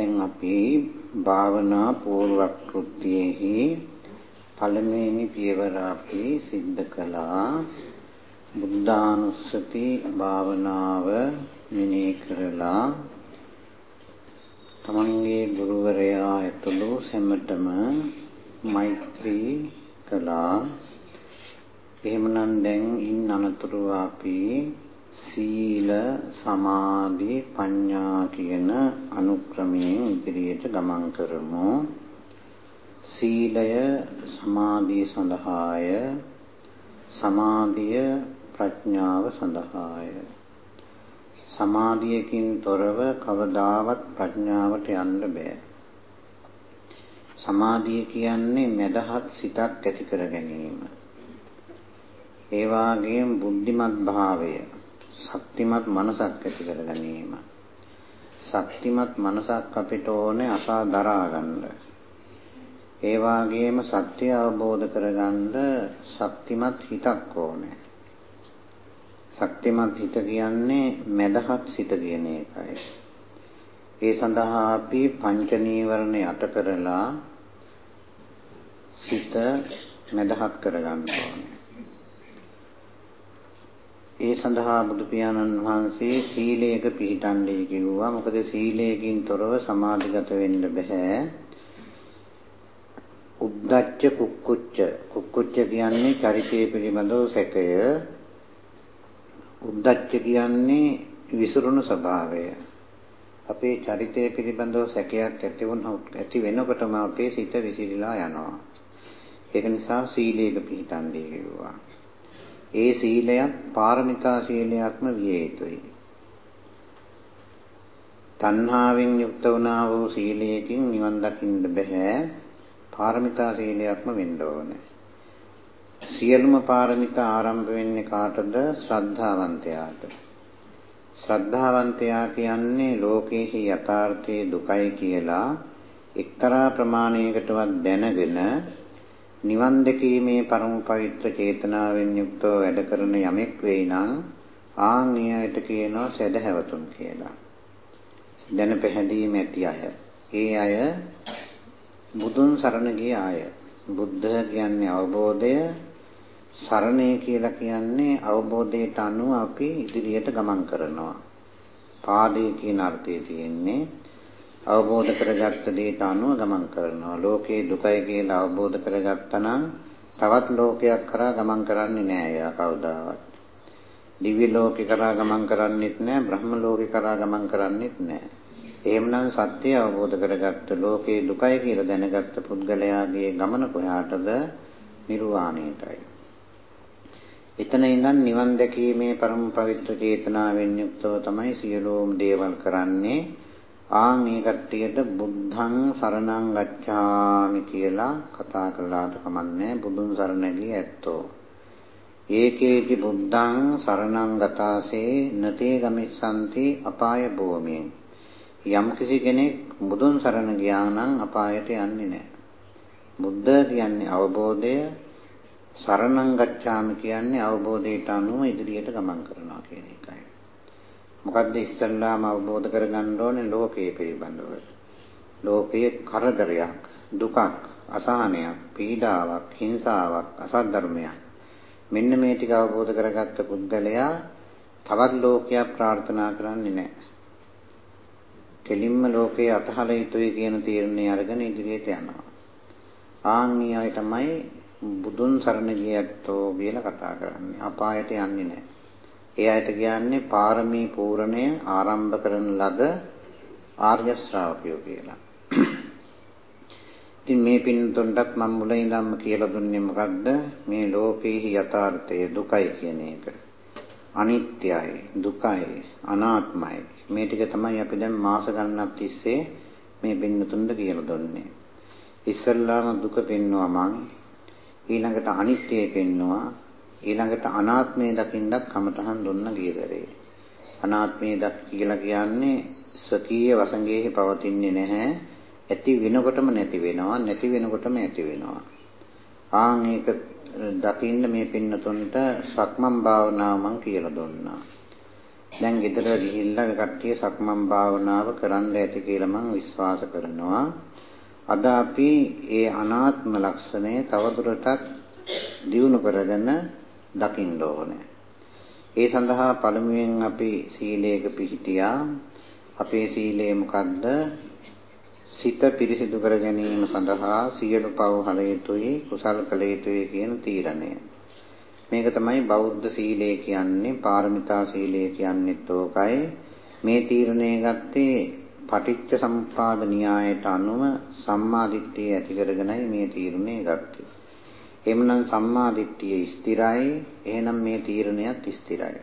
දැන් අපි භාවනා පූර්ව කෘත්‍යයේහි පළමුවෙනි පියවර අපි සිද්ධ කළා. බුද්ධානුස්සති භාවනාව මෙනෙහි කරලා තමන්ගේ ගුරුවරයා ඇතුළු සැමටම මෛත්‍රී කළා. එහෙමනම් දැන් ඉන් අනතුරුව අපි සීල සමාධි ප්‍රඥා කියන අනුක්‍රමයෙන් ඉදිරියට ගමන් කරමු. සීලය සමාධිය සඳහාය. සමාධිය ප්‍රඥාව සඳහාය. සමාධියකින් තොරව කවදාවත් ප්‍රඥාවට යන්න බෑ. සමාධිය කියන්නේ මදහත් සිතක් ඇති කර ගැනීම. ඒ වාගේම බුද්ධිමත් භාවය. ශක්තිමත් මනසක් ඇති කර ගැනීම. ශක්තිමත් මනසක් අපිට ඕනේ අසා දරා ගන්න. ඒ වාගේම සත්‍ය අවබෝධ කරගන්න ශක්තිමත් හිතක් ඕනේ. ශක්තිමත් හිත කියන්නේ මදහත් සිත කියන එකයි. ඒ සඳහා අපි පංච නීවරණ යට කරලා සිත මදහත් කරගන්න ඕනේ. ඒ සඳහා බුදු පියාණන් වහන්සේ සීලයක පිළිටන්නේ කිව්වා. මොකද සීලයකින් තොරව සමාධිගත වෙන්න බෑ. උද්දච්ච කුක්කුච්ච කුක්කුච්ච කියන්නේ චරිතය පිළිබඳව සැකය. උද්දච්ච කියන්නේ විසිරුණු ස්වභාවය. අපේ චරිතය පිළිබඳව සැකයක් ඇති වුණොත් ඇති වෙනකොටම අපේ සිත විසිරීලා යනවා. ඒක නිසා සීලයක පිළිටන්නේ කිව්වා. ඒ සීලයක් පාරමිතා සීලයක්ම විය යුතුයි. තණ්හාවෙන් යුක්ත වුණා වූ සීලයකින් නිවන් දකින්න බෑ. පාරමිතා සීලයක්ම වෙන්න ඕනේ. සියලුම පාරමිතා ආරම්භ වෙන්නේ කාටද? ශ්‍රද්ධාවන්තයාට. ශ්‍රද්ධාවන්තයා කියන්නේ ලෝකයේ යථාර්ථයේ දුකයි කියලා එක්තරා ප්‍රමාණයකටවත් දැනගෙන නිවන් දැකීමේ පරම පවිත්‍ර චේතනාවෙන් යුක්තව වැඩ කරන යමෙක් වෙයි නම් ආන් එයට කියනවා සදහැවතුන් කියලා. දැන පැහැදීම ඇති අය. ඒ අය බුදුන් සරණ ගිය අය. බුද්ධ කියන්නේ අවබෝධය, සරණේ කියලා කියන්නේ අවබෝධයට අනුව අපි ඉදිරියට ගමන් කරනවා. පාදේ කියන අර්ථය තියෙන්නේ අවබෝධ කරගත්ත දේට අනුව ගමන් කරනවා. ලෝකේ දුකයි කියලා අවබෝධ කරගත්තා නම් තවත් ලෝකයක් කරා ගමන් කරන්නේ නෑ එයා කවදාවත්. දිව්‍ය ලෝකේ කරා ගමන් කරන්නේත් නෑ, බ්‍රහ්ම ලෝකේ කරා ගමන් කරන්නේත් නෑ. එහෙමනම් සත්‍ය අවබෝධ කරගත්ත ලෝකේ දුකයි කියලා දැනගත්ත පුද්ගලයාගේ ගමන කොහාටද? නිර්වාණයටයි. එතන ඉඳන් නිවන් දැකීමේ පරම පවිත්‍ර චේතනාවෙන් යුක්තව තමයි සියලුම දේවල් කරන්නේ. ආන් මේ කට්ටියට බුද්ධං සරණං ගච්ඡාමි කියලා කතා කළාට කමන්නේ බුදුන් සරණ ගිය ඇත්තෝ. ඒකේති බුද්ධං සරණං ගතාසේ නතේ ගමිස්සanti අපාය භූමියෙන්. යම් කිසි කෙනෙක් බුදුන් සරණ ගියා නම් අපායට යන්නේ නැහැ. බුද්ධ කියන්නේ අවබෝධය සරණං ගච්ඡාමි කියන්නේ අවබෝධයට අනුව ඉදිරියට ගමන් කරනවා කියන එකයි. මොකද්ද ඉස්සල්ලාම අවබෝධ කරගන්න ඕනේ ලෝකයේ පිළිබඳව. ලෝකයේ කරදරයක්, දුකක්, අසහනයක්, පීඩාවක්, හිංසාවක්, අසද්ධර්මයක්. මෙන්න මේ ටික අවබෝධ කරගත්ත පුද්ගලයා තවත් ලෝකයක් ප්‍රාර්ථනා කරන්නේ නැහැ. කෙලින්ම ලෝකයේ අතහල යුතුයි කියන තීරණය අරගෙන ඉදිරියට යනවා. ආන්නියයි තමයි බුදුන් සරණ ගියැත්තෝ කියලා කතා කරන්නේ. අපායට යන්නේ නැහැ. ඒ අයට කියන්නේ පාරමී පූර්ණය ආරම්භ කරන ලද ආර්ය ශ්‍රාවකයෝ කියලා. ඉතින් මේ පින්තුන්ටත් මම මුලින් ඉඳන්ම කියලා දුන්නේ මොකද්ද? මේ ලෝකයේ යථාර්ථය දුකයි කියන එක. අනිත්‍යයි, දුකයි, අනාත්මයි. මේ ටික තමයි අපි දැන් මාස ගණනක් තිස්සේ මේ පින්තුන්ට කියලා දුන්නේ. ඉස්සල්ලාම දුක පෙන්වුවා මං ඊළඟට අනිත්‍යය පෙන්වුවා ඊළඟට අනාත්මය දකින්නත් කමතහන් දුන්න ගියදරේ. අනාත්මය දක් කියලා කියන්නේ ස්වකීය වසඟයේ පවතින්නේ නැහැ. ඇති වෙනකොටම නැති වෙනවා, නැති වෙනකොටම ඇති වෙනවා. ආන් ඒක දකින්න මේ පින්නතුන්ට සක්මන් භාවනාව මම කියලා දුන්නා. දැන් ගෙදර ගිහිල්ලා ඒ කට්ටිය සක්මන් භාවනාව කරන්න ඇති කියලා මම විශ්වාස කරනවා. අද අපි ඒ අනාත්ම ලක්ෂණය තවදුරටත් දියුණු කරගෙන දකින්න ඕනේ. ඒ සඳහා පළමුවෙන් අපි සීලයක පිහිටියා. අපේ සීලය මොකද්ද? සිත පිරිසිදු කර ගැනීම සඳහා සියලු පව් හල යුතුයි කුසල් කළ යුතුයි කියන තීරණය. මේක තමයි බෞද්ධ සීලය කියන්නේ පාරමිතා සීලය කියන්නේත් ඕකයි. මේ තීරණය ගත්තේ පටිච්ච සමුප්පාද න්‍යායට අනුව සම්මා දිට්ඨිය ඇති කරගෙනයි මේ තීරණය ගත්තේ. එhmenan සම්මා දිට්ඨිය ස්ථිරයි. එහෙනම් මේ තීරණයත් ස්ථිරයි.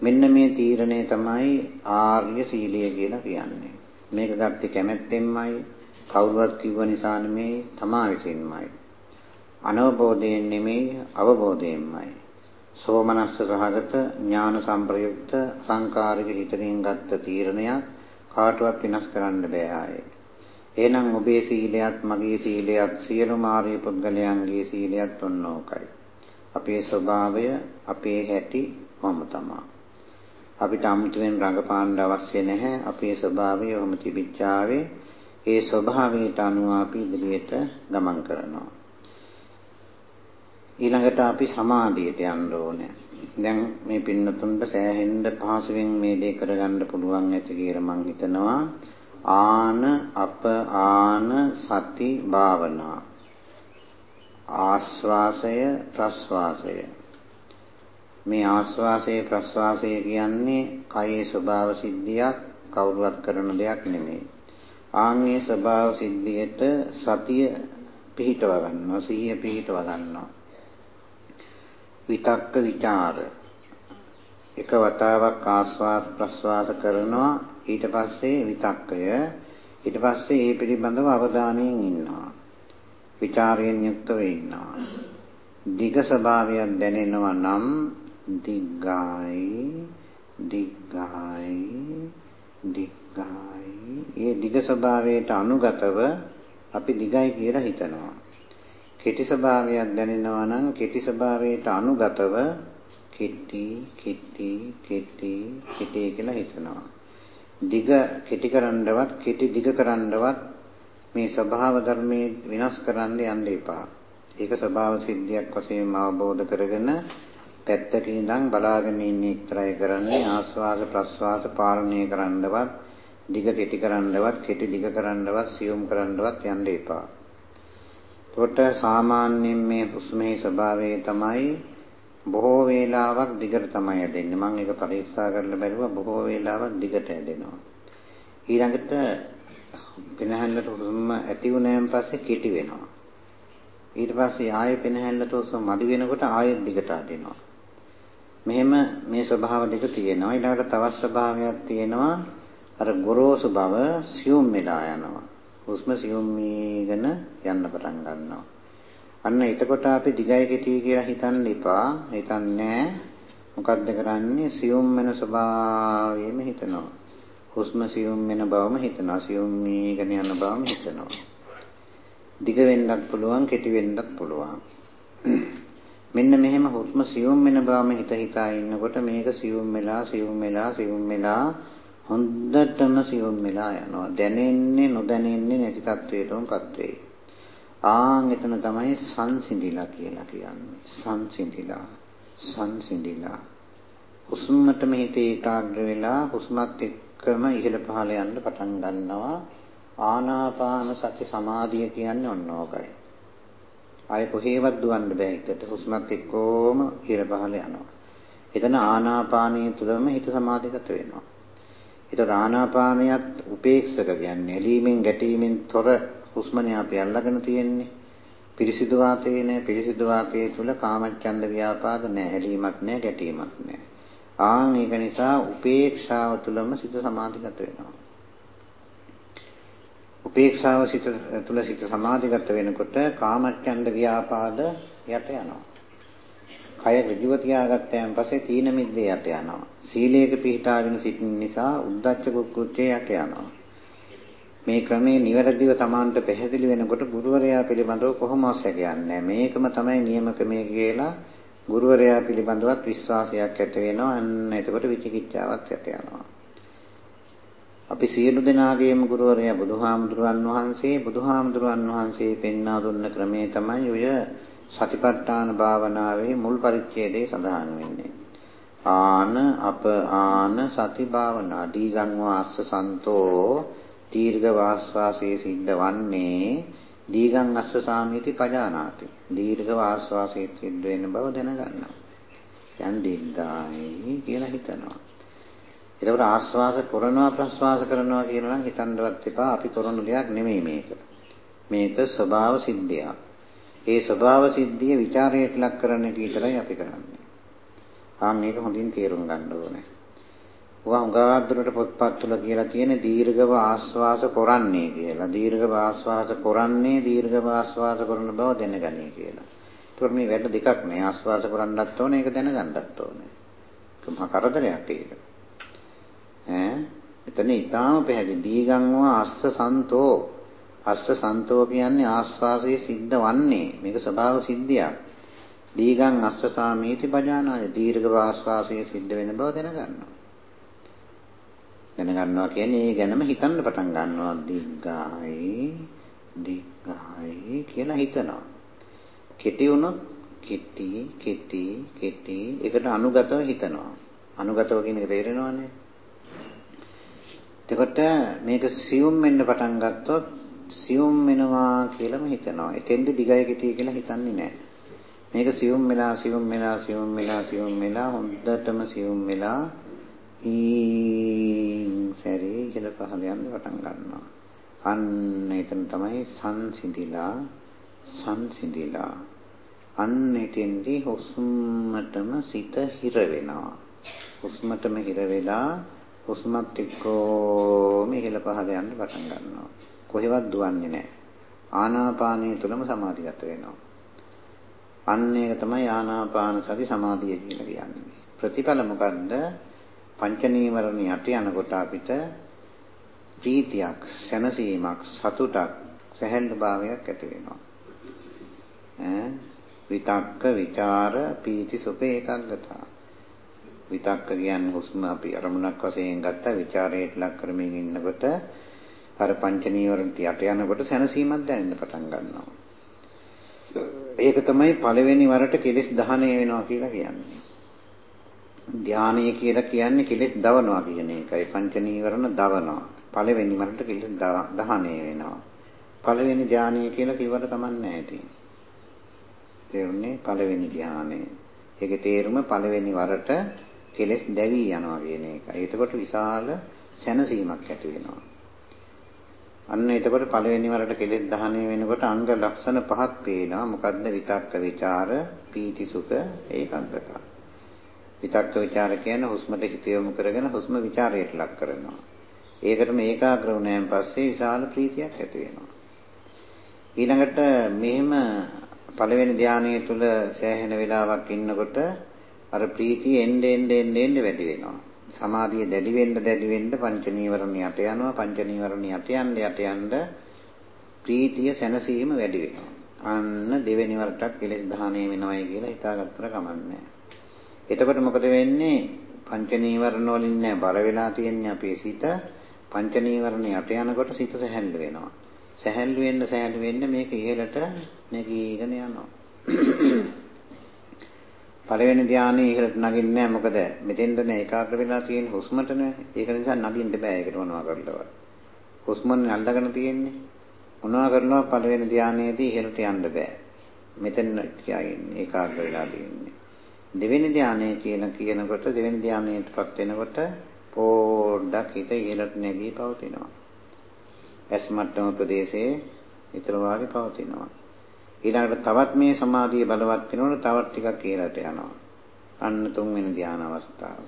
මෙන්න මේ තීරණය තමයි ආර්ය සීලය කියලා කියන්නේ. මේක ගත්තේ කැමැත්තෙන්මයි කවුරුවත් කිව්ව නිසා නෙමෙයි තමා විසින්මයි. අනවබෝධයෙන් නෙමෙයි අවබෝධයෙන්මයි. සෝමනස්ස සහගත ඥාන සම්ප්‍රයුක්ත සංකාරික හිතකින් ගත්ත තීරණයක් කාටවත් වෙනස් කරන්න බෑ ආයේ. එහෙනම් ඔබේ සීලයත් මගේ සීලයත් සියලු මාර්ය පුද්ගලයන්ගේ සීලයත් ඔන්නෝකයි. අපේ ස්වභාවය අපේ හැටි කොහොම තමයි. අපිට අමුතුවෙන් රඟපාන්න අවශ්‍ය නැහැ. අපේ ස්වභාවය ඔහොම තිබිච්චාවේ ඒ ස්වභාවයට අනුව අපි ඉදිරියට ගමන් කරනවා. ඊළඟට අපි සමාධියට යන්න ඕනේ. දැන් මේ පින්නතුන්ට සෑහෙන්න පහසුවෙන් මේ දේ කරගන්න පුළුවන් ඇති කියලා මම හිතනවා. ආන අප ආන සති භාවනා. ආස්වාසය ප්‍රස්වාසය. මේ ආස්වාසය ප්‍රස්වාසය කියන්නේ කයේ ස්වභාව සිද්ධියක් කවුරුවත් කරන දෙයක් නෙමෙයි. ආන්ගේ ස්වභාව සිද්ධියට සතිය පිහිටව ගන්නවා සිහිය පිහිටව ගන්නවා විතක්ක ਵਿਚාර එක වතාවක් ආස්වාද ප්‍රස්වාස කරනවා ඊට පස්සේ විතක්කය. ඊට පස්සේ ඒ පිළිබඳව අවධානයෙන් ඉන්නවා. ਵਿਚාරයෙන් යුක්තව ඉන්නවා. දිග ස්වභාවයක් දැනෙනවා නම් දිග්ගායි දිග්ගායි දිග්ගායි. ඒ දිග ස්වභාවයට අනුගතව අපි දිගයි කියලා හිතනවා. කෙටි ස්වභාවයක් දැනෙනවා නම් කෙටි ස්වභාවයට අනුගතව කෙටි කෙටි කෙටි කෙටි කියලා හිතනවා. දිග කෙටි කරන්නවත් කෙටි දිග කරන්නවත් මේ ස්වභාව ධර්මයේ විනාශ කරන්න යන්න එපා. ඒක ස්වභාව සිද්ධියක් වශයෙන් අවබෝධ කරගෙන පැත්තක ඉඳන් බලාගෙන ඉන්න එක්තරයි කරන්නේ ආස්වාද ප්‍රස්වාද පාලනය කරන්නවත් දිග කෙටි කරන්නවත් කෙටි දිග කරන්නවත් සියුම් කරන්නවත් යන්න එපා. කොට සාමාන්‍යයෙන් මේ හුස්මේ ස්වභාවය තමයි බොහෝ වේලාවක් දිගට තමයි ඇදෙන්නේ. මම ඒක පරීක්ෂා කරලා බැලුවා බොහෝ වේලාවක් දිගට ඇදෙනවා. ඊළඟට පෙනහැල්ලට හුස්ම ඇති වුණාන් පස්සේ කෙටි වෙනවා. ඊට පස්සේ ආයෙ පෙනහැල්ලට හුස්ම මදි වෙනකොට ආයෙත් දිගට ඇදෙනවා. මෙහෙම මේ ස්වභාව දෙක තියෙනවා. ඊළඟට තවත් ස්වභාවයක් තියෙනවා. අර ගොරෝසු බව සියුම් වෙලා යනවා. හුස්ම සියුම් වීගෙන යන්න පටන් ගන්නවා. අන්න එතකොට අපි දිගයි කෙටි කියලා හිතන්න එපා. හිතන්නේ මොකද්ද කරන්නේ? සියුම් වෙන ස්වභාවයෙම හිතනවා. හුස්ම සියුම් වෙන බවම හිතනවා. සියුම් වීගෙන යන බවම හිතනවා. දිග වෙන්නත් පුළුවන්, කෙටි වෙන්නත් පුළුවන්. මෙන්න මෙහෙම හුස්ම සියුම් වෙන බවම හිත හිතා ඉන්නකොට මේක සියුම් වෙලා, සියුම් වෙලා, සියුම් වෙලා හොඳටම සියුම් වෙලා යනවා. දැනෙන්නේ නොදැනෙන්නේ නැති තත්වයටමපත් වෙයි. ආන් එතන තමයි සංසිඳිලා කියලා කියන්නේ. සංසිඳිලා. සංසිඳිලා. හුස්මටම හිත ඒකාග්‍ර වෙලා හුස්මත් එක්කම ඉහළ පහළ යන්න පටන් ගන්නවා. ආනාපාන සති සමාධිය කියන්නේ ඔන්න ඕකයි. ආය කොහේවත් දුවන්න බෑ හිතට. හුස්මත් එක්කම ඉහළ පහළ යනවා. එතන ආනාපානීය තුලම හිත සමාධිගත වෙනවා. ඒතර ආනාපානියත් උපේක්ෂක කියන්නේ ඇලීමෙන් ගැටීමෙන් තොර හුස්මනේ අපි අල්ලගෙන තියෙන්නේ. පිරිසිදු වාතයේ නෑ පිරිසිදු වාතයේ තුල කාමච්ඡන්ද ව්‍යාපාද නෑ ඇලීමක් නෑ ගැටීමක් නෑ. ආන් ඒක නිසා උපේක්ෂාව තුලම සිත සමාධිගත වෙනවා. උපේක්ෂාව සිත තුල සිත සමාධිගත වෙනකොට කාමච්ඡන්ද ව්‍යාපාද යට යනවා. කය ඍජුව තියාගත්තයන් පස්සේ තීන මිද්දේ යට යනවා. සීලයක පිහිටාගෙන සිටින නිසා උද්දච්ච කුක්කුච්චේ යට යනවා. මේ ක්‍රමේ නිවැරදිව Tamanට පැහැදිලි වෙනකොට ගුරුවරයා පිළිබඳව කොහොම අවශ්‍යකයක් නැහැ. මේකම තමයි නියම ක්‍රමය කියලා ගුරුවරයා පිළිබඳවත් විශ්වාසයක් ඇති වෙනවා. අන්න එතකොට විචිකිච්ඡාවක් ඇති වෙනවා. අපි සියලු දෙනාගේම ගුරුවරයා බුදුහාමුදුරන් වහන්සේ බුදුහාමුදුරන් වහන්සේ පෙන්වා දුන්න ක්‍රමය තමයි ඔය සතිපට්ඨාන භාවනාවේ මුල් පරිච්ඡේදයේ සඳහන් වෙන්නේ. ආන අප ආන සති භාවනා දීගං වාස්ස සන්තෝ දීර්ඝ වාස්වාසයේ සිද්ධ වන්නේ දීගං අස්ස සාමිති පජානාති. දීර්ඝ වාස්වාසයේ සිද්ධ වෙන බව දැනගන්නවා. යන් දීර්ඝයි කියලා හිතනවා. ඒකට ආස්වාස කරනවා ප්‍රස්වාස කරනවා කියලා නම් හිතන්නවත් එපා. අපි කරන දෙයක් නෙමෙයි මේක. මේක ස්වභාව සිද්ධියක්. ඒ ස්වභාව සිද්ධිය ਵਿਚාරයට ලක් කරන එක විතරයි අපි කරන්නේ. ආන් මේක හොඳින් තේරුම් ගන්න ඕනේ. ඔවා හුඟාදුරට පොත්පත් තුල කියලා තියෙන දීර්ඝව ආස්වාස කරන්නේ කියලා. දීර්ඝව ආස්වාස කරන්නේ දීර්ඝව ආස්වාස කරන බව දැනගන්නේ කියලා. ඒතකොට මේ වැඩ දෙකක් නේ. ආස්වාස කරන්නත් ඕනේ ඒක දැනගන්නත් ඕනේ. ඒක මහා කරදරයක් ඒක. ඈ එතන ඊටාම පැහැදිලි දීගංව අස්ස සන්තෝ අස්ස සන්තෝ කියන්නේ ආස්වාසයේ සිද්ධ වන්නේ මේක ස්වභාව සිද්ධියක් දීගං අස්ස සාමීති බජානාය දීර්ඝ ආස්වාසයේ සිද්ධ වෙන බව දැනගන්නවා දැනගන්නවා කියන්නේ ඒ ගැනම හිතන්න පටන් ගන්නවා දීර්ඝයි දීර්ඝයි කියලා හිතනවා කෙටි වුණොත් කෙටි කෙටි කෙටි ඒකට අනුගතව හිතනවා අනුගතව කියන එක තේරෙනවනේ එතකොට මේක සියුම් වෙන්න පටන් ගත්තොත් සියුම් වෙනවා කියලාම හිතනවා. එතෙන්ද දිගයි කෙටි කියලා හිතන්නේ නැහැ. මේක සියුම් වෙලා සියුම් වෙලා සියුම් වෙලා සියුම් වෙලා හොඳටම සියුම් වෙලා ඊ සැරේ කියලා පහළ යන්න පටන් ගන්නවා. අන්න එතන තමයි සංසිඳිලා සංසිඳිලා අන්න එතෙන්දී හුස්මටම සිත හිර වෙනවා. හුස්මටම හිර වෙලා හුස්මත් එක්කම ඉහළ පහළ යන්න පටන් ගන්නවා. කොහෙවත් දුවන්නේ නැහැ. ආනාපානය තුලම සමාධිගත වෙනවා. අන්න ඒක තමයි ආනාපාන සති සමාධිය කියලා කියන්නේ. ප්‍රතිඵල මොකද්ද? පංච නීවරණ යට යනකොට අපිට ප්‍රීතියක්, සැනසීමක්, සතුටක්, සැහැල්ලු භාවයක් ඇති වෙනවා. ඈ විතක්ක, ਵਿਚාර, පීති, සුඛ ඒකාග්‍රතාව. විතක්ක කියන්නේ හුස්ම අපි අරමුණක් වශයෙන් ගත්තා, ਵਿਚාරයට ලක් කරමින් ඉන්නකොට අර පංච නීවරණට යට යනකොට සැනසීමක් දැනෙන්න පටන් ගන්නවා. ඒක තමයි පළවෙනි වරට කෙලෙස් දහණය වෙනවා කියලා කියන්නේ. ධානය කියලා කියන්නේ කෙලෙස් දවනවා කියන එකයි. පංච නීවරණ දවනවා. පළවෙනි වරට කෙලෙස් දහණය වෙනවා. පළවෙනි ධානය කියලා කිව්වට කමන්නේ නැහැ තේරුණේ පළවෙනි ධානය. ඒකේ තේරුම පළවෙනි වරට කෙලෙස් දැවි යනවා කියන එකයි. එතකොට විශාල සැනසීමක් ඇති වෙනවා. අන්න එතකොට පළවෙනි වරට කෙලෙස් දහණය වෙනකොට අංග ලක්ෂණ පහක් පේනවා. මොකද්ද? විතක්ක, ਵਿਚාර, පීති, සුඛ, ඒකාග්‍රතාව. විතක්ක ਵਿਚාර කියන්නේ හුස්මට හිත යොමු කරගෙන හුස්ම ਵਿਚාරයට ලක් කරනවා. ඒකට මේ ඒකාග්‍ර වුණාන් පස්සේ විශාල ප්‍රීතියක් ඇති වෙනවා. ඊළඟට මෙහෙම පළවෙනි ධානයේ තුල සෑහෙන වෙලාවක් ඉන්නකොට අර ප්‍රීතිය එන්නේ එන්නේ එන්නේ වැඩි වෙනවා. සමාධිය දැඩි වෙන්න දැඩි වෙන්න පංච නීවරණ යට යනවා. පංච නීවරණ යට යන්න යට යන්න ප්‍රීතිය සැනසීම වැඩි වෙනවා. අන්න දෙවෙනි වරටත් කෙලෙස් දහණය වෙනවයි කියලා හිතාගත්තර කමන්නේ නැහැ. එතකොට මොකද වෙන්නේ? පංච නීවරණ වලින් නෑ බර වෙලා තියෙන්නේ අපේ සිත. පංච නීවරණ යට යනකොට සිත සැහැල්ලු වෙනවා. සැහැල්ලු වෙන්න සැහැල්ලු වෙන්න මේක ඉහළට නැගීගෙන යනවා. පළවෙනි ධානයේ ඉහළට නගින්නේ නැහැ මොකද මෙතෙන්දනේ ඒකාග්‍ර වෙලා තියෙන හුස්මටනේ ඒක නිසා නගින්න බෑ ඒකට මොනවා කරලවත් හුස්මනේ අල්ලගෙන තියෙන්නේ මොනවා කරනවා පළවෙනි ධානයේදී ඉහළට යන්න බෑ මෙතන කියන්නේ ඒකාග්‍ර වෙලා තියෙන්නේ දෙවෙනි ධානය කියලා කියනකොට දෙවෙනි ධානයටපත් වෙනකොට පොඩ්ඩක් හිත ඉහළට නැගී පවතිනවා ඇස් මට්ටම ප්‍රදේශයේ විතර වාගේ පවතිනවා ඊළඟට තවත් මේ සමාධිය බලවත් වෙනකොට තවත් ටිකක් ඉහළට යනවා. අන්න තුන්වෙනි ධානය අවස්ථාව.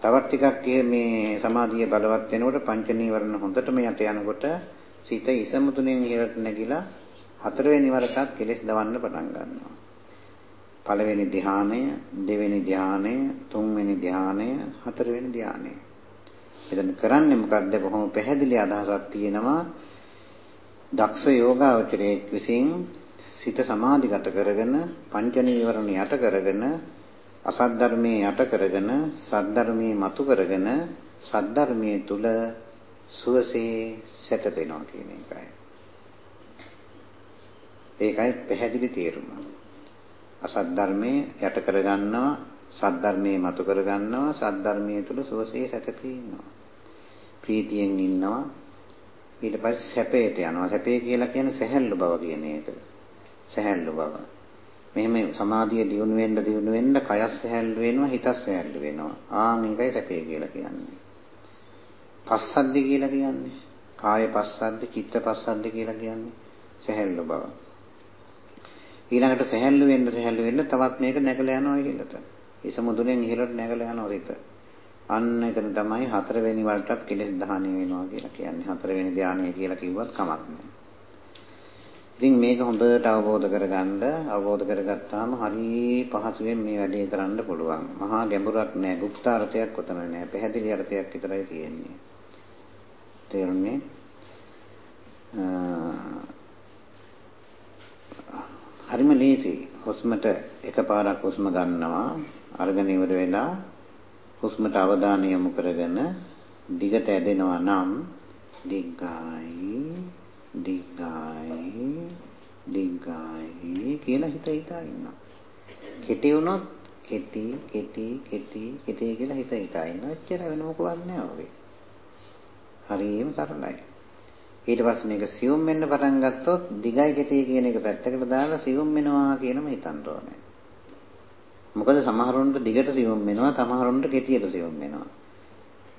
තවත් ටිකක් මේ සමාධිය බලවත් වෙනකොට පංච නීවරණ හොඳටම යට යනකොට සිත ඉසමුතුනෙන් ඉහළට නැගිලා හතරවෙනි වරටත් කෙලෙස් දවන්න පටන් ගන්නවා. පළවෙනි ධානය, දෙවෙනි ධානය, තුන්වෙනි ධානය, හතරවෙනි ධානය. එතන කරන්නේ මොකද්ද? බොහොම පැහැදිලි අදහසක් තියෙනවා. දක්ෂ යෝගාවචරයෙක් විසින් සිත සමාධිගත කරගෙන පංච නීවරණ යට කරගෙන අසත් ධර්මයේ යට කරගෙන සත් ධර්මයේ මතු කරගෙන සත් ධර්මයේ තුල සුවසේ සැතපෙනවා කියන එකයි. ඒකයි පැහැදිලි තේරුම. අසත් ධර්මයේ යට කරගන්නවා සත් ධර්මයේ මතු කරගන්නවා සත් ධර්මයේ තුල සුවසේ සැතපී ඉන්නවා. ප්‍රීතියෙන් ඉන්නවා ඊට පස්සේ සැපයට යනවා. සැපේ කියලා කියන්නේ සැහැල්ලු බව කියන එක. සැහැල්ලු බව. මෙහෙම සමාධිය දියුණු වෙන්න දියුණු වෙන්න කයස් සැහැල්ලු වෙනවා හිතස් සැහැල්ලු වෙනවා. ආන් ඒකයි සැපේ කියලා කියන්නේ. පස්සද්ධි කියලා කියන්නේ. කාය පස්සද්ධි, චිත්ත පස්සද්ධි කියලා කියන්නේ සැහැල්ලු බව. ඊළඟට සැහැල්ලු වෙන්න සැහැල්ලු වෙන්න තවත් මේක නැගලා යනවා ඉහළට. ඉස මුදුනේ ඉහළට නැගලා යනවා රිත. අන්න එතන තමයි හතරවෙනි වලටත් කෙලෙස් දහණය වෙනවා කියලා කියන්නේ. හතරවෙනි ධානය කියලා කිව්වත් කමක් නැහැ. ඉතින් මේක හොඳට අවබෝධ කරගන්න අවබෝධ කරගත්තාම හරි පහසුවෙන් මේ වැඩේ කරන්න පුළුවන්. මහා ගැඹුරක් නෑ, গুপ্ত අර්ථයක් උතන නෑ. පැහැදිලි අර්ථයක් විතරයි තියෙන්නේ. තේරුණේ? හරිම ලේසි. හුස්මට එකපාරක් හුස්ම ගන්නවා. අරගෙන ඉවර වෙලා හුස්මට අවධානය යොමු කරගෙන දිගට ඇදෙනවා නම් දිග්ගයි දිග්ගයි දිග්ගයි කියලා හිත හිතා ඉන්නවා. කෙටි වුණොත් කෙටි කෙටි කෙටි කෙටි කියලා හිත හිතා ඉන්නවා. එච්චර වෙන මොකවත් නෑ ඔබේ. හරියම සරලයි. ඊට පස්සේ මේක සියුම් වෙන්න පටන් ගත්තොත් දිගයි කෙටි කියන එක පැත්තකට දාලා සියුම් වෙනවා කියනම හිතන්න ඕනේ. මොකද සමහරුන්ට දිගට සියුම් වෙනවා සමහරුන්ට කෙටියට සියුම් වෙනවා.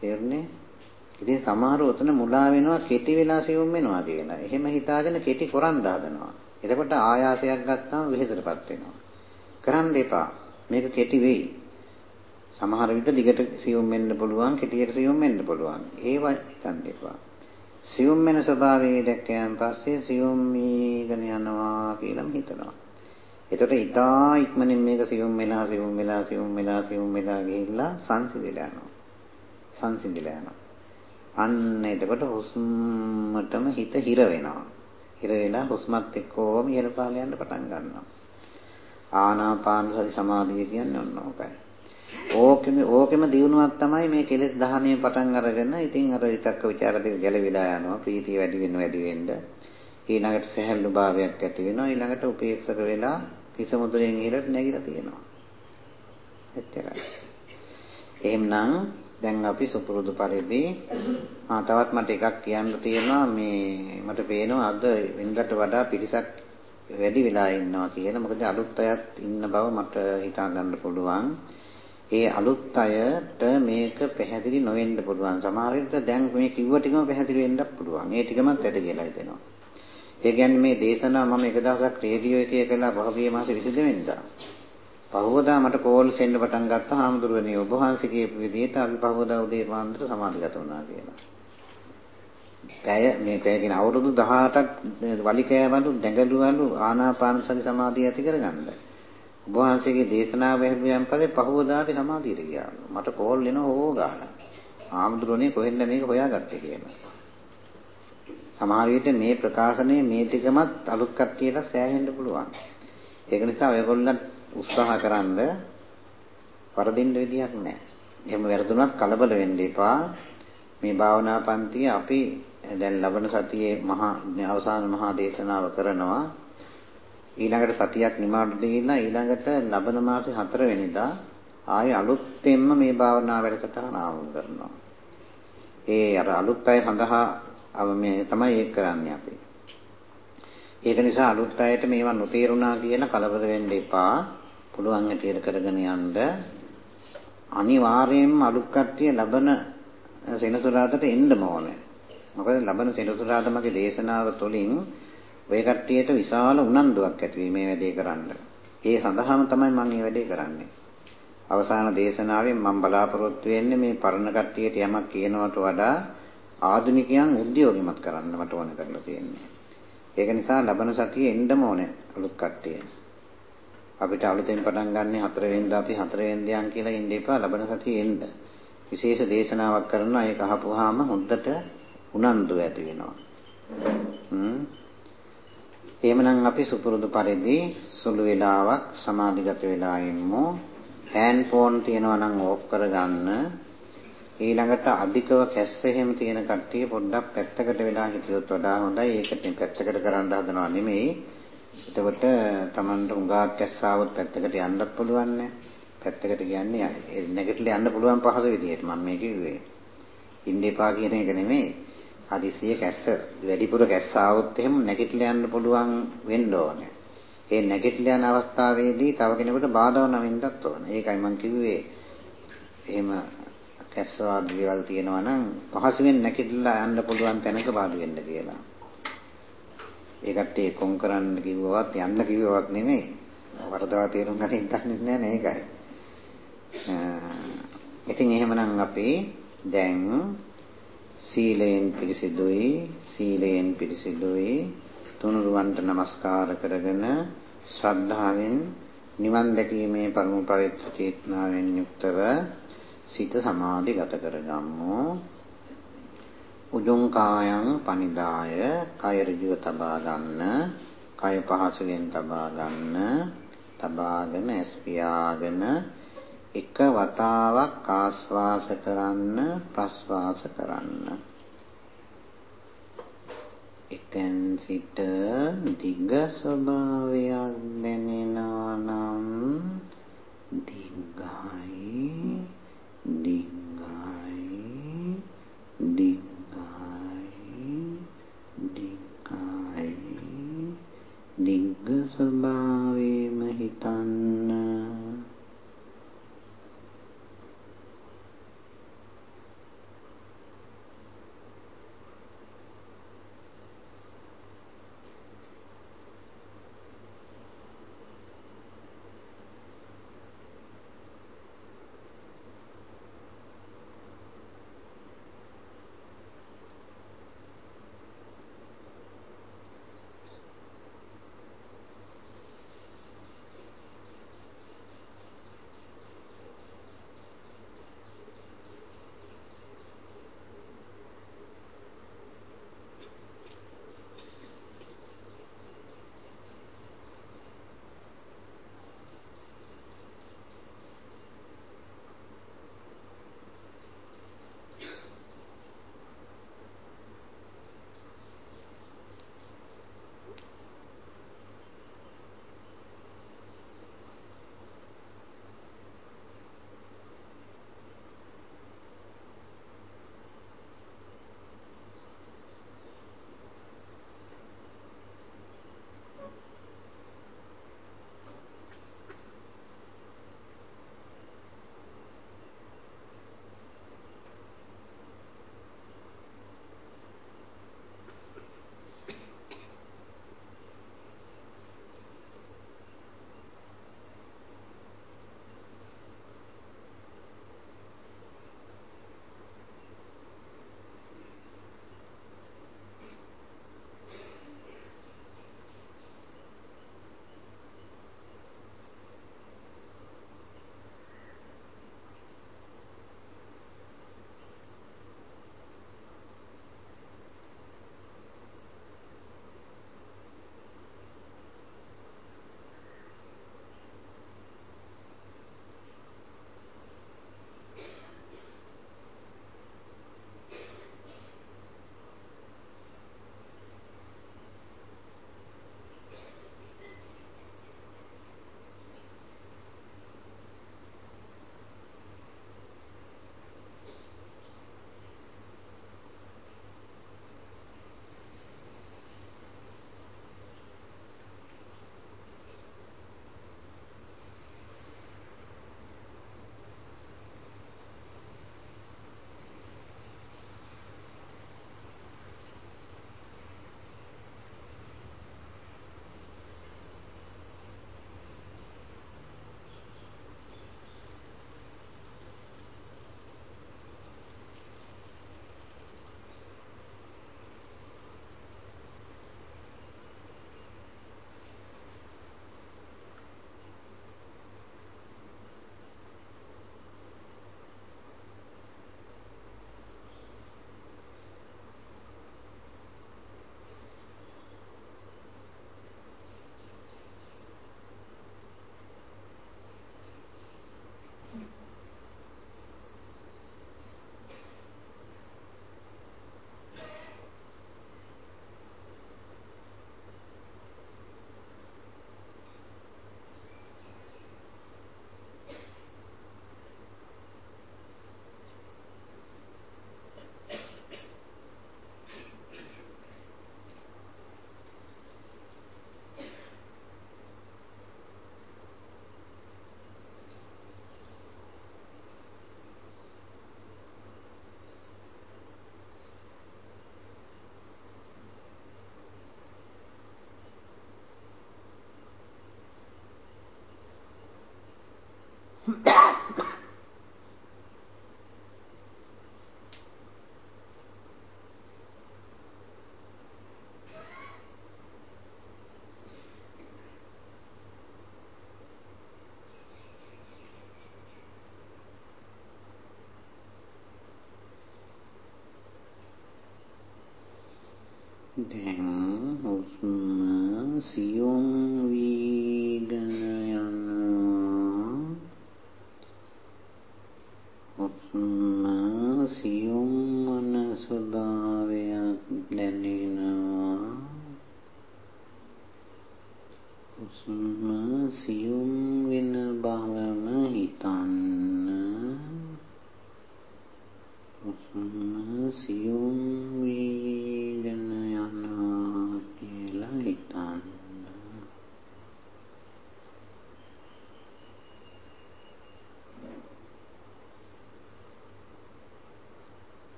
තේරුණේ? ඉතින් සමහරව උතන මුලා වෙනවා කෙටි වෙලා සියුම් වෙනවා කියලා. එහෙම හිතාගෙන කෙටි කරන් දානවා. එතකොට ආයාසයක් ගත්තාම වෙහෙසටපත් වෙනවා. කරන්න එපා. මේක කෙටි වෙයි. සමහර විට දිගට සියුම් වෙන්න පුළුවන්, කෙටියට සියුම් වෙන්න පුළුවන්. ඒව හිතන්න එපා. සියුම් වෙන ස්වභාවය දැක්කයන් පස්සේ සියුම් මීගෙන යනවා කියලාම හිතනවා. එතකොට ඊටා ඉක්මනින් මේක සියුම් වෙලා සියුම් වෙලා සියුම් වෙලා සියුම් වෙලා ගිහිල්ලා සංසිඳිලා යනවා. සංසිඳිලා යනවා. අන්න එතකොට හුස්මටම හිත හිර වෙනවා. හිර වෙලා හුස්මත් එක්කම ඉහළ පහළ යන්න පටන් ගන්නවා. ආනාපාන සති සමාධිය කියන්නේ ඔන්න ඕකයි. ඕකෙම ඕකෙම දිනුවක් තමයි මේ කෙලෙස් දහණය පටන් අරගෙන ඉතින් අර විතක්ක ਵਿਚාර දෙක ගැලවිලා යනවා. ප්‍රීතිය වැඩි වෙන වැඩි වෙන්න. ඊළඟට සහැල්ලු භාවයක් ඇති වෙනවා. ඊළඟට උපේක්ෂක වෙලා කිස මුදුරෙන් ඉහළට නැගිලා තියෙනවා. එච්චරයි. එහෙමනම් දැන් අපි සුපුරුදු පරිදි ආ තවත් මට එකක් කියන්න තියෙනවා මේ මට පේනවා අද වෙනදට වඩා පිරිසක් වැඩි වෙලා ඉන්නවා කියලා. මොකද අලුත් අයත් ඉන්න බව මට හිතා ගන්න පුළුවන්. ඒ අලුත් අයට මේක පැහැදිලි නොවෙන්න පුළුවන්. සමහර විට දැන් මේ කිව්ව ටිකම පැහැදිලි වෙන්නත් පුළුවන්. ඒ ටිකමත් වැඩ කියලා හිතෙනවා. ඒ කියන්නේ මේ දේශනාව මම එක දවසක් රේඩියෝ එකේ කළා පහුගිය මාසේ 22 වෙනිදා. පහවදා මට කෝල්ස් එන්න පටන් ගත්තා හාමුදුරුවනේ ඔබ වහන්සේ කියපු විදිහට අපි පහවදා උදේ පාන්දර සමාධිගත වුණා කියලා. පැය මේ පැය කියන අවුරුදු 18ක් වලි කෑවලු දැඟලුවලු ආනාපාන සති සමාධිය ඇති කරගන්න. ඔබ වහන්සේගේ දේශනාව ඇහුවයන් පස්සේ පහවදාට සමාධියට ගියාලු. මට කෝල් එනවා ඕ ගාලා. හාමුදුරුවනේ කොහෙන්ද මේක හොයාගත්තේ කියලා. සමහර විට මේ ප්‍රකාශනය මේ ටිකමත් අලුත් කට්ටියට සෑහෙන්න පුළුවන්. ඒක නිසා ඔයගොල්ලන් උත්සාහ කරන්ද වරදින්න විදියක් නැහැ. එහෙම වැරදුනත් කලබල වෙන්න එපා. මේ භාවනා පන්තිය අපි දැන් ලබන සතියේ මහා අවසාන මහා දේශනාව කරනවා. ඊළඟට සතියක් නිමාඩු දීලා ඊළඟට ලබන මාසේ 4 වෙනිදා ආයේ අලුත්ෙන්ම මේ භාවනා වැඩසටහන ආරම්භ කරනවා. ඒ අර අලුත් අය සඳහා මේ තමයි ඒක කරන්නේ අපි. ඒක නිසා අලුත් අයට මේවා නොතේරුණා කියලා කලබල වෙන්න එපා. පුළුවන් හැටියට කරගෙන යන්න. අනිවාර්යයෙන්ම අලුත් කට්ටිය ලබන සෙනසුරාදාට එන්නම ඕනේ. මොකද ලබන සෙනසුරාදාමගේ දේශනාව තුළින් ඔය කට්ටියට විශාල උනන්දුවක් ඇති මේ වැඩේ කරන්න. ඒ සඳහාම තමයි මම මේ වැඩේ කරන්නේ. අවසාන දේශනාවෙන් මම බලාපොරොත්තු වෙන්නේ මේ පරණ කට්ටියට යමක් කියනවට වඩා ආධුනිකයන් උද්‍යෝගිමත් කරන්න මට ඕන කරලා තියෙන්නේ. ඒක නිසා ලබන සතියේ එන්නම ඕනේ අලුත් කට්ටිය. අපිට අලුතෙන් පටන් ගන්න හතර වෙනිදා අපි හතර වෙනිදාන් කියලා ඉන්න එපා ලබන සතියේ එන්න. විශේෂ දේශනාවක් කරනවා ඒක අහපුවාම හොඳට උනන්දු ඇති වෙනවා. හ්ම්. එහෙමනම් අපි සුපුරුදු පරිදි සුළු වේලාවක් සමාධිගත වෙලා ඉමු. හෑන්ඩ් ෆෝන් තියෙනවා නම් ඕෆ් කරගන්න. ඊළඟට අධිකව කැස්ස එහෙම තියෙන කට්ටිය පොඩ්ඩක් පැත්තකට වෙලා හිටියොත් වඩා හොඳයි. ඒකට පැත්තකට කරන්න හදනවා නෙමෙයි. එතකොට Tamanට උඟා කැස්ස આવොත් පැත්තකට යන්නත් පුළුවන් නේ. පැත්තකට කියන්නේ නැගිටලා යන්න පුළුවන් පහසු විදියට මම මේ කිව්වේ. ඉන්න එපා කියන එක නෙමෙයි. හදිසිය කැස්ස වැඩිපුර කැස්ස આવොත් එහෙම නැගිටලා යන්න පුළුවන් වෙන්න ඕනේ. ඒ නැගිටලා යන අවස්ථාවේදී තව කෙනෙකුට බාධා වෙන්නත් ඕනේ. ඒකයි මම කිව්වේ. එහෙම කැස්ස වාද්‍යවල් තියෙනවා නම් පහසුවෙන් නැගිටලා යන්න පුළුවන් තැනක වාඩි වෙන්න කියලා. ඒකට ඒ කොන් කරන්න කිව්වවත් යන්න කිව්වවත් නෙමෙයි. වරදවා තේරුම් ගන්න ඉන්නේ නැහැ නේ ඒකයි. ඉතින් එහෙමනම් අපි දැන් සීලයෙන් පිරිසිදුයි සීලයෙන් පිරිසිදුයි. තුනුරුවන්ට নমස්කාර කරගෙන ශ්‍රද්ධාවෙන් නිවන් දැකීමේ පරම පවිත්‍ර චේතනාවෙන් යුක්තව සිත සමාධිගත කරගම්මු උජුං කායං පනිදාය. කය ඍජුව තබා ගන්න. කය පහසුවෙන් තබා ගන්න. තබාගෙන ඇස් පියාගෙන එක වතාවක් ආශ්වාස කරන්න ප්‍රශ්වාස කරන්න. එතෙන් සිට දිග ස්වභාවයක් දැනෙනවා නම් දිගයි දිගයි දිගයි දිගයි. දිග ස්වභාවයම හිතන්න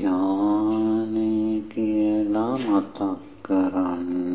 ධානය කියලා මතක් කරන්න.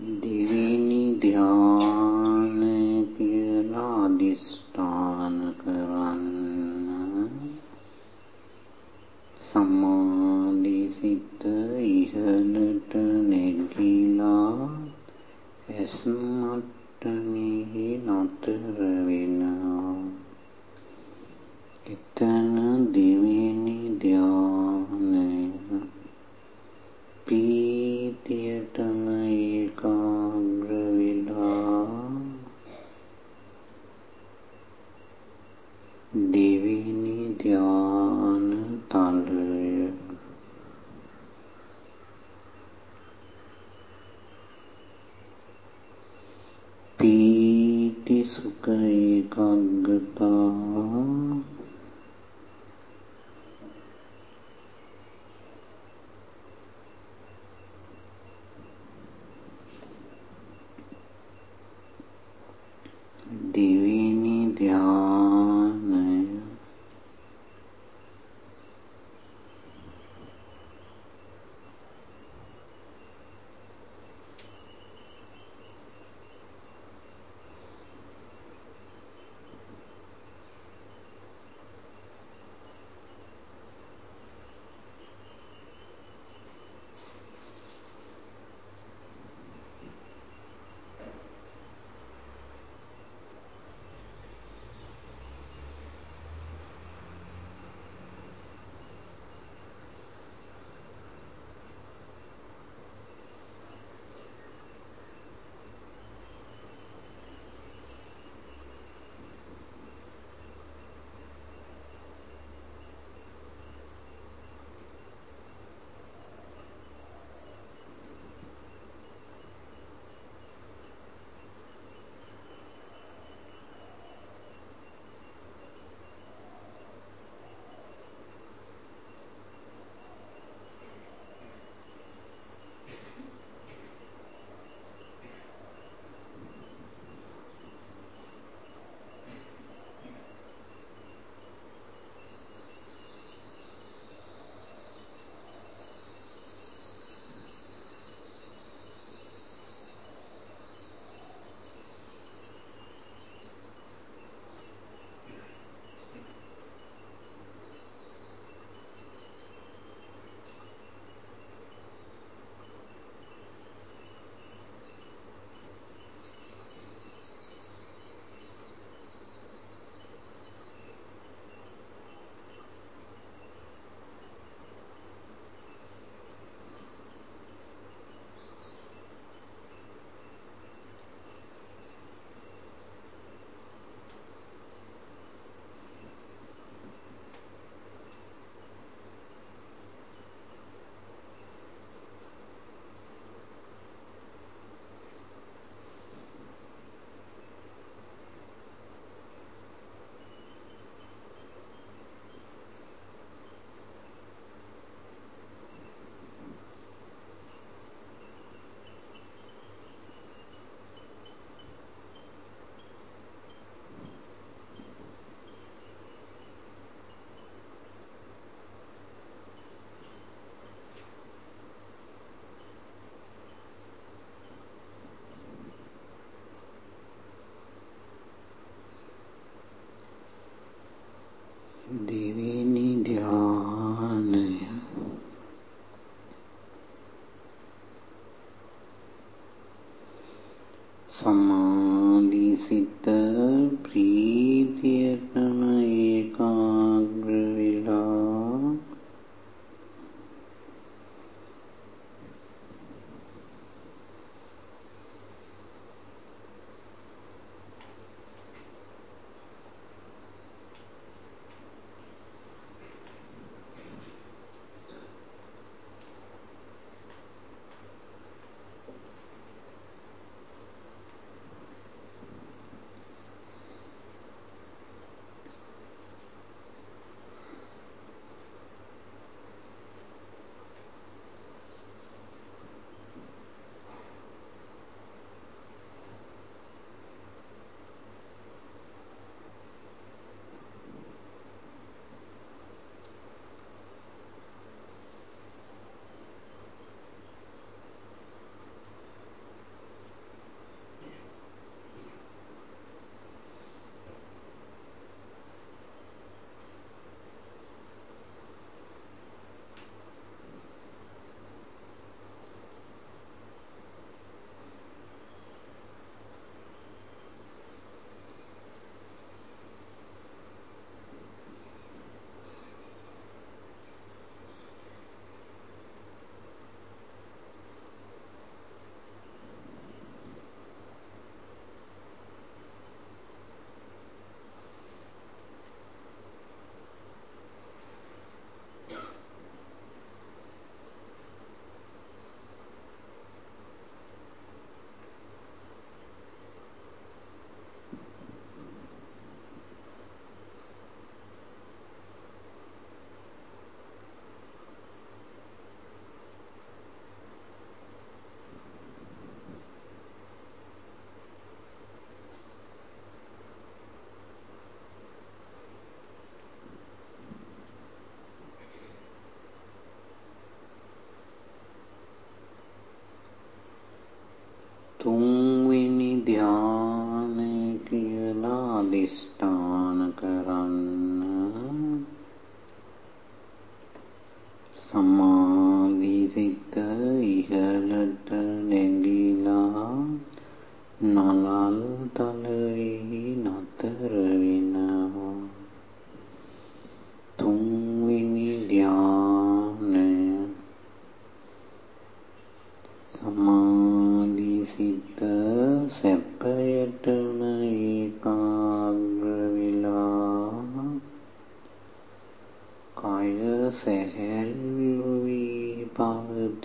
දෙවෙනි ධානය කියලා අදිස්ථාන කරන්න. සම්මා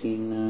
පවතිනවා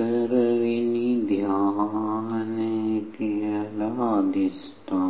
හතරවෙනි ධ්‍යානය කියලා අදිස්ථාන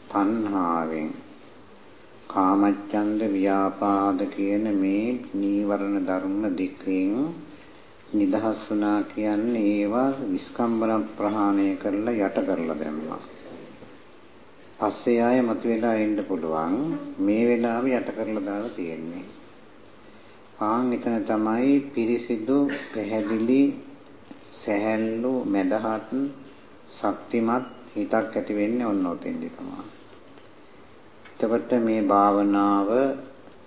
තණ්හාවෙන් කාමච්ඡන්ද ව්‍යාපාද කියන මේ නීවරණ ධර්ම දෙකෙන් නිදහස් වුණා කියන්නේ ඒවා විස්කම්බන ප්‍රහාණය කරලා යට කරලා දැම්මා. පස්සේ ආය මතුවලා එන්න පුළුවන් මේ වෙලාවේ යට කරලා දාලා තියෙන්නේ. ආන් එතන තමයි පිරිසිදු පැහැදිලි සැහැල්ලු මදහත් ශක්තිමත් හිතක් ඇති වෙන්නේ ඔන්න ඔතෙන්දි තමයි. එතකොට මේ භාවනාව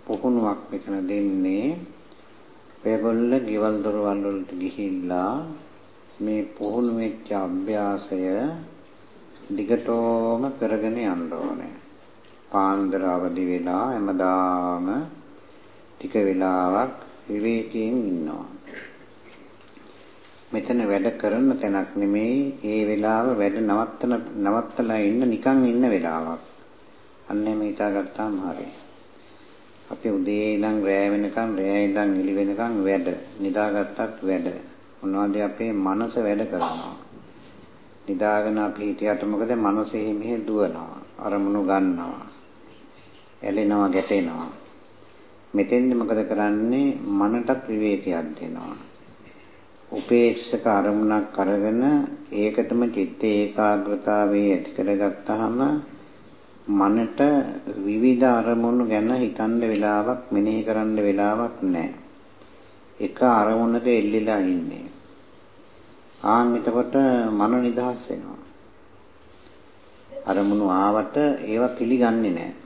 පුහුණුවක් මෙතන දෙන්නේ ඔයගොල්ල ගෙවල් දොරවල් වලට ගිහිල්ලා මේ පුහුණු වෙච්ච අභ්‍යාසය දිගටම කරගෙන යන්න ඕනේ. පාන්දර අවදි වෙලා හැමදාම ටික වෙලාවක් විවේකයෙන් ඉන්නවා. මෙතන වැඩ කරන තැනක් නෙමෙයි ඒ වෙලාව වැඩ නවත්තන නවත්තලා ඉන්න නිකන් ඉන්න වෙලාවක්. අන්න මේ හිතාගත්තාම හරි. අපි උදේ ඉඳන් රෑ වෙනකන් රෑ ඉඳන් එළි වෙනකන් වැඩ නිදාගත්තත් වැඩ. මොනවද අපේ මනස වැඩ කරනවා. නිදාගෙන අපි හිටියට මොකද මනසේ මෙහෙ දුවනවා. අරමුණු ගන්නවා. ඇලෙනවා ගැටෙනවා. මෙතෙන්දි මොකද කරන්නේ මනටත් විවේකයක් දෙනවා. උපේක්ෂක අරමුණක් අරගෙන ඒකටම චිත්ත ඒකාග්‍රතාවයේ ඇති කරගත්තාම මනට විවිධ අරමුණු ගැන හිතන්න වෙලාවක් මෙනෙහි කරන්න වෙලාවක් නැහැ. එක අරමුණක එල්ලිලා ඉන්නේ. ආන් එතකොට මන නිදහස් වෙනවා. අරමුණු ආවට ඒවා පිළිගන්නේ නැහැ.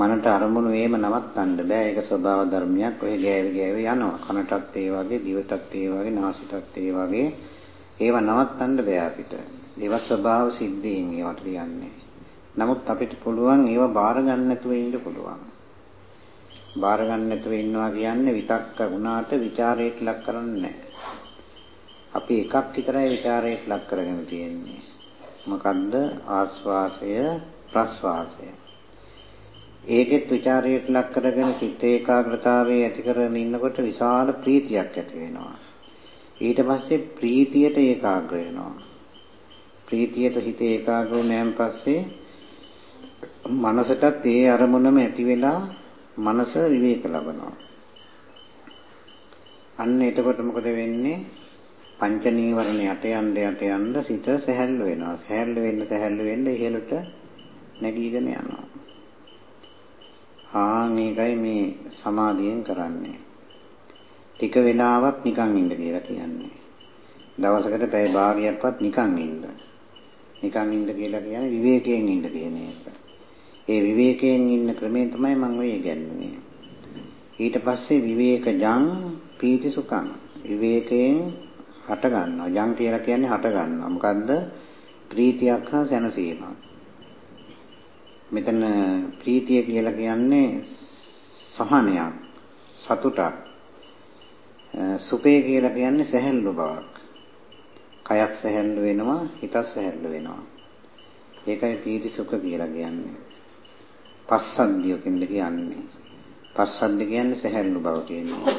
මනට අරමුණු වේම නවත්තන්න බෑ. ඒක ස්වභාව ධර්මයක්. ඔය ගෑවි ගෑවි යනවා. කනටත් ඒ වගේ, දිවටත් ඒ වගේ, නාසයටත් ඒ වගේ. ඒවා නවත්තන්න බෑ අපිට. ඒවා ස්වභාව සිද්ධීන් ඒවට කියන්නේ. නමුත් අපිට පුළුවන් ඒවා බාර ගන්න නැතුව ඉන්න පුළුවන්. බාර ගන්න නැතුව ඉන්නවා කියන්නේ විතක්ක වුණාට ਵਿਚාරයට ලක් කරන්නේ නැහැ. අපි එකක් විතරයි ਵਿਚාරයට ලක් කරගෙන තියෙන්නේ. මොකද්ද ආස්වාසය ප්‍රස්වාසය ඒකෙත් ਵਿਚාරයට ලක් කරගෙන චිත්ත ඒකාග්‍රතාවයේ ඇති කරගෙන ඉන්නකොට විශාල ප්‍රීතියක් ඇති වෙනවා. ඊට පස්සේ ප්‍රීතියට ඒකාග්‍ර වෙනවා. ප්‍රීතියට හිත ඒකාග්‍ර වුණාන් පස්සේ මනසටත් ඒ අරමුණම ඇති වෙලා මනස විවේක ලබනවා. අන්න එතකොට මොකද වෙන්නේ? පංච නීවරණ යට යන්න යට යන්න සිත සැහැල්ලු වෙනවා. සැහැල්ලු වෙන්න සැහැල්ලු වෙන්න ඉහළට නැගීගෙන යනවා. ආන් ඒකයි මේ සමාධියෙන් කරන්නේ. ටික වෙලාවක් නිකන් ඉන්න කියලා කියන්නේ. දවසකට පැය භාගයක්වත් නිකන් ඉන්න. නිකන් ඉන්න කියලා කියන්නේ විවේකයෙන් ඉන්න කියන එක. ඒ විවේකයෙන් ඉන්න ක්‍රමය තමයි මම ඔය ඉගැන්වුවේ. ඊට පස්සේ විවේකජං පීති සුඛං විවේකයෙන් හට ගන්නවා. ජං කියලා කියන්නේ හට ගන්නවා. මොකද්ද? ප්‍රීතියක් හා සැනසීමක්. මෙතන ප්‍රීතිය කියලා කියන්නේ සහනයක් සතුටක් සුපේ කියලා කියන්නේ සැහැල්ලු බවක් කයක් සැහැල්ලු වෙනවා හිතත් සැහැල්ලු වෙනවා ඒකයි පීති සුඛ කියලා කියන්නේ. පස්සද්ධිය කින්ද කියන්නේ. පස්සද්ධිය කියන්නේ සැහැල්ලු බව කියන්නේ.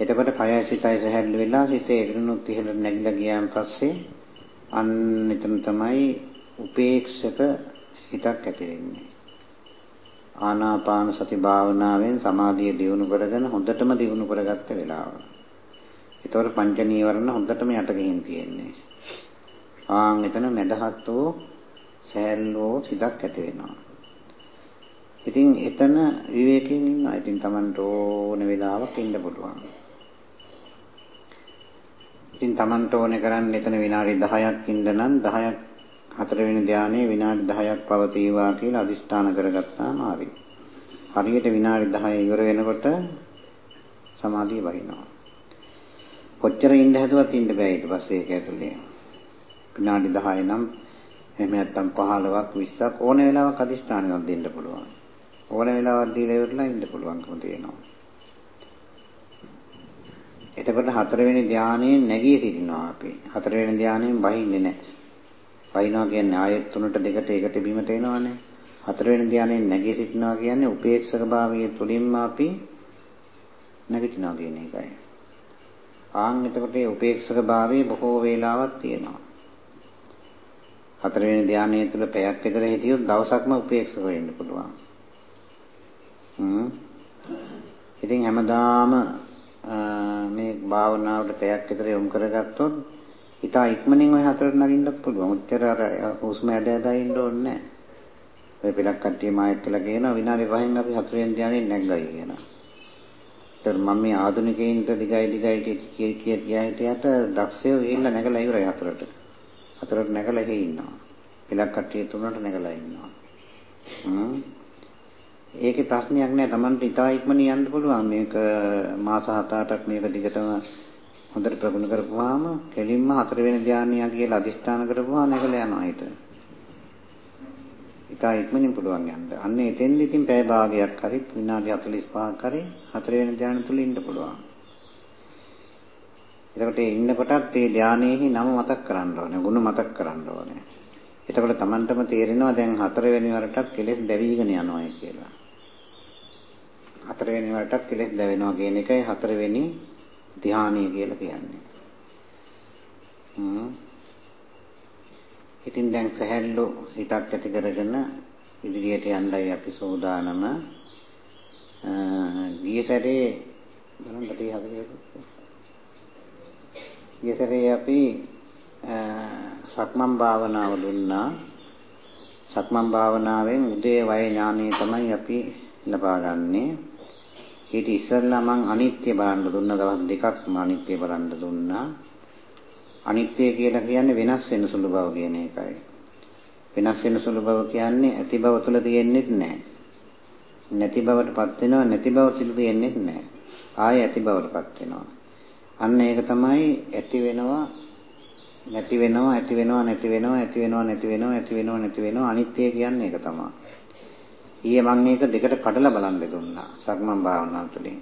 එතකොට කය සිතයි සැහැල්ලු වෙලා සිතේ ඉරුණුත් ඉහළට නැගිලා ගියාන් පස්සේ අන්න එතන තමයි උපේක්ෂක හිතක් ඇති වෙන්නේ. ආනාපාන සති භාවනාවෙන් සමාධිය දියුණු කරගෙන හොඳටම දියුණු කරගත්ත වෙලාව. ඒතකොට පංච නීවරණ හොඳටම යට ගිහින් තියෙන්නේ. ආන් එතන මදහත් වූ සෑල්ලෝ සිතක් ඇති වෙනවා. ඉතින් එතන විවේකයෙන් ඉන්නවා. ඉතින් Tamanට ඕන වෙලාවක ඉන්න පුළුවන්. ඉතින් Tamanට ඕනේ කරන්නේ එතන විනාඩි 10ක් ඉන්න නම් 10ක් හතරවෙනි ධානයේ විනාඩි 10ක් පවතිවා කියලා අදිෂ්ඨාන කරගත්තාම හරි. හරියට විනාඩි 10 ඉවර වෙනකොට සමාධිය වහිනවා. කොච්චර ඉන්න හැදුවත් ඉන්න බෑ ඊට පස්සේ ඒක ඇතුලේ. විනාඩි 10 නම් එහෙම නැත්තම් 15ක් 20ක් ඕන වෙලාවක අදිෂ්ඨානයක් දෙන්න පුළුවන්. ඕන වෙලාවක් දීලා ඉවරලා ඉන්න පුළුවන්කම තියෙනවා. එතකොට හතරවෙනි ධානයේ නැගී සිටිනවා අපි. හතරවෙනි ධානයෙන් වහින්නේ නැහැ. වහිනවා කියන්නේ ආයෙත් තුනට දෙකට එකට බීමට එනවනේ. හතරවෙනි ධානයෙන් නැගී සිටිනවා කියන්නේ උපේක්ෂක භාවයේ තුලින්ම අපි නැගිටිනවා කියන එකයි. ආන් එතකොට මේ උපේක්ෂක භාවයේ බොහෝ වේලාවක් තියෙනවා. හතරවෙනි ධානයේ තුල පැයක් විතර හිටියොත් දවසක්ම උපේක්ෂක වෙන්න පුළුවන්. හ්ම්. ඉතින් හැමදාම මේ භාවනාවට පැයක් විතර යොමු කරගත්තොත් ඉතා ඉක්මනින් ওই හතරට නගින්නත් පුළුවන්. උච්චර අර හුස්ම ඇද ඇද ඉන්න ඕනේ නැහැ. ඔය පිටක් කට්ටිය මායත් කියලා කියනවා විනාඩි 5න් අපි හතරෙන් ධානයෙන් නැග්ගයි කියනවා. ඒතර මම මේ ආධුනිකයින්ට දිගයි දිගයි කිය කිය කියයිට දක්ෂයෝ ගිහිල්ලා නැගලා ඉවරයි හතරට. හතරට නැගලා එහෙ ඉන්නවා. පිටක් කට්ටිය තුනට නැගලා ඉන්නවා. හ්ම්. ඒකේ ප්‍රශ්නයක් නෑ. Tamanට ඉතා ඉක්මනින් යන්න පුළුවන්. මේක මාස 7-8ක් මේක දිගටම හොඳට ප්‍රගුණ කරපුවාම කෙලින්ම හතරවෙනි ධානය කියලා අදිෂ්ඨාන කරපුවා නැගලා යනවා හිත. ඉතා ඉක්මනින් පුළුවන් යන්න. අන්න එතෙන්දි ඉතින් පැය භාගයක් හරි විනාඩි 45ක් හරි හතරවෙනි ධානය තුල ඉන්න පුළුවන්. එතකොට ඒ ඉන්නකොටත් ඒ ධානයේහි නම මතක් කරන්න ඕනේ, ගුණ මතක් කරන්න ඕනේ. එතකොට Tamanටම තේරෙනවා දැන් හතරවෙනි වරටත් කෙලෙස් දැවිගෙන යනවා කියලා. හතරවෙනි වරටත් කෙලෙස් දැවෙනවා කියන එකයි හතරවෙනි ධානය කියලා කියන්නේ. හ්ම්. ඉතින් දැන් සහැල්ලු හිතක් ඇති කරගෙන ඉදිරියට යන්නයි අපි සූදානම. ගිය සැරේ බලන්න තේ හදේ. ගිය සැරේ අපි සක්මන් භාවනාව දුන්නා. සක්මන් භාවනාවෙන් උදේ වය ඥානෙ තමයි අපි ලබා ගන්නේ. ඊට ඉස්සෙල්ලා මං අනිත්‍ය බලන්න දුන්න දවස් දෙකක්ම අනිත්‍ය බලන්න දුන්නා. අනිත්‍ය කියලා කියන්නේ වෙනස් වෙන සුළු බව කියන එකයි. වෙනස් වෙන සුළු බව කියන්නේ ඇති බව තුල තියෙන්නේත් නැහැ. නැති බවටපත් වෙනවා නැති බව තුල තියෙන්නේත් නැහැ. ආයෙ ඇති බවටපත් වෙනවා. අන්න ඒක තමයි ඇති වෙනවා නැති වෙනවා ඇති වෙනවා නැති වෙනවා ඇති වෙනවා නැති වෙනවා ඇති වෙනවා නැති වෙනවා අනිත්‍ය කියන්නේ ඒක තමයි. ඊයේ මම මේක දෙකට කඩලා බලන්න දුන්නා සක්මන් භාවනාව තුළින්.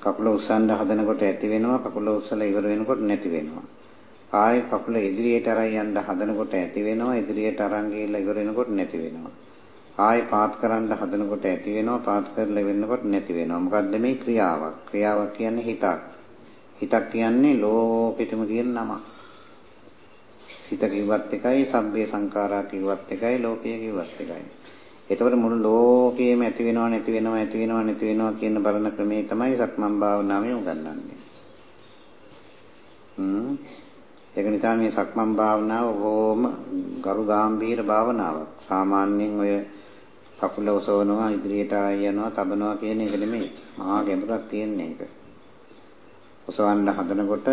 කකුල උස්සන්න හදනකොට ඇති වෙනවා කකුල උස්සලා ඉවර වෙනකොට නැති වෙනවා. ආයේ කකුල ඉදිරියට අරන් යන්න හදනකොට ඇති වෙනවා ඉදිරියට අරන් ගිහලා ඉවර වෙනකොට නැති වෙනවා. ආයේ පාත් කරන්න හදනකොට ඇති වෙනවා පාත් කරලා වෙනකොට නැති වෙනවා. මොකද්ද මේ ක්‍රියාවක්? ක්‍රියාවක් කියන්නේ හිතක්. හිතක් කියන්නේ ලෝකෙටම කියන නම. හිත කිව්වත් එකයි, සබ්බේ සංඛාරා කිව්වත් එකයි, ලෝකය කිව්වත් එකයි. එතකොට මුළු ලෝකයේම ඇති වෙනව නැති වෙනව ඇති වෙනව නැති වෙනව කියන බලන ක්‍රමේ තමයි සක්මන් භාවනාවේ උගන්වන්නේ. හ්ම් ඒක නිසා මේ සක්මන් භාවනාව බොහොම ගරු ගාම්භීර භාවනාවක්. සාමාන්‍යයෙන් ඔය කකුල ඔසවනවා ඉදිරියට යනවා තබනවා කියන එක නෙමෙයි. මහා ගැඹුරක් තියෙන එක. ඔසවන්න හදනකොට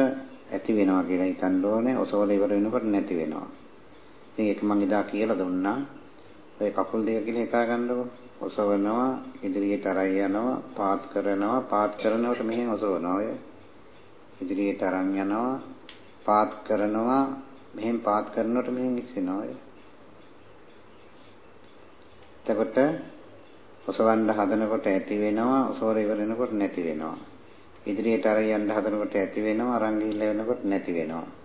ඇති වෙනවා කියලා හිතන්න ඕනේ. ඔසවලා ඉවර වෙනකොට නැති වෙනවා. ඉතින් ඒක මම ඉදා කියලා දුන්නා. ඔය කකුල් දෙක කියලා හිතා ගන්නකො. ඔසවනවා, ඉදිරියට අරන් යනවා, පාත් කරනවා, පාත් කරනකොට මෙහෙම ඔසවනවා ඔය. ඉදිරියට අරන් යනවා, පාත් කරනවා, මෙහෙම පාත් කරනකොට මෙහෙම ඉස්සෙනවා ඔය. එතකොට ඔසවන්න හදනකොට ඇති වෙනවා, ඔසවලා ඉවර වෙනකොට නැති වෙනවා. ඉදිරියට අරන් යන්න හදනකොට ඇති වෙනවා, අරන් ගිහිල්ලා වෙනකොට නැති වෙනවා.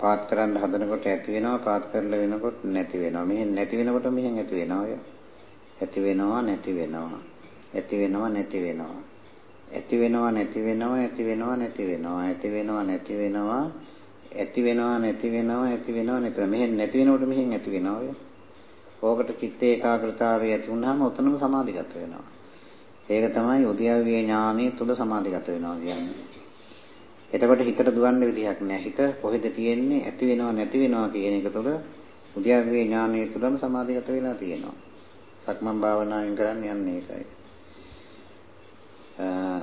පාත් කරන්න හදනකොට ඇති වෙනවා පාත් කරලා වෙනකොට නැති වෙනවා. මෙහෙන් නැති වෙනකොට මෙහෙන් ඇති වෙනවා ඔය. ඇති වෙනවා නැති වෙනවා. ඇති වෙනවා නැති වෙනවා. ඇති වෙනවා නැති වෙනවා ඇති වෙනවා නැති වෙනවා. ඇති වෙනවා නැති වෙනවා. ඇති වෙනවා නැති වෙනවා ඇති වෙනවා නැති වෙනවා. මෙහෙන් නැති වෙනකොට මෙහෙන් ඇති වෙනවා ඔය. ඕකට චිත්ත ඒකාග්‍රතාවය ඇති වුනහම ඔතනම සමාධිගත වෙනවා. ඒක තමයි උද්‍යව්‍ය ඥානයේ තුල සමාධිගත වෙනවා කියන්නේ. එතකොට හිතට දුවන්න විදිහක් නැහැ. හිත කොහෙද තියෙන්නේ? ඇති වෙනව නැති වෙනව කියන එක තුළ උද්‍යව්‍ය ඥානයේ තුලම සමාධිගත වෙලා තියෙනවා. සක්මන් භාවනාවෙන් කරන්නේ යන්නේ ඒකයි.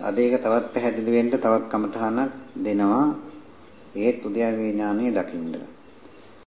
අද ඒක තවත් පැහැදිලි වෙන්න තවත් කමඨහනක් දෙනවා. ඒත් උද්‍යව්‍ය ඥානයේ දකින්න.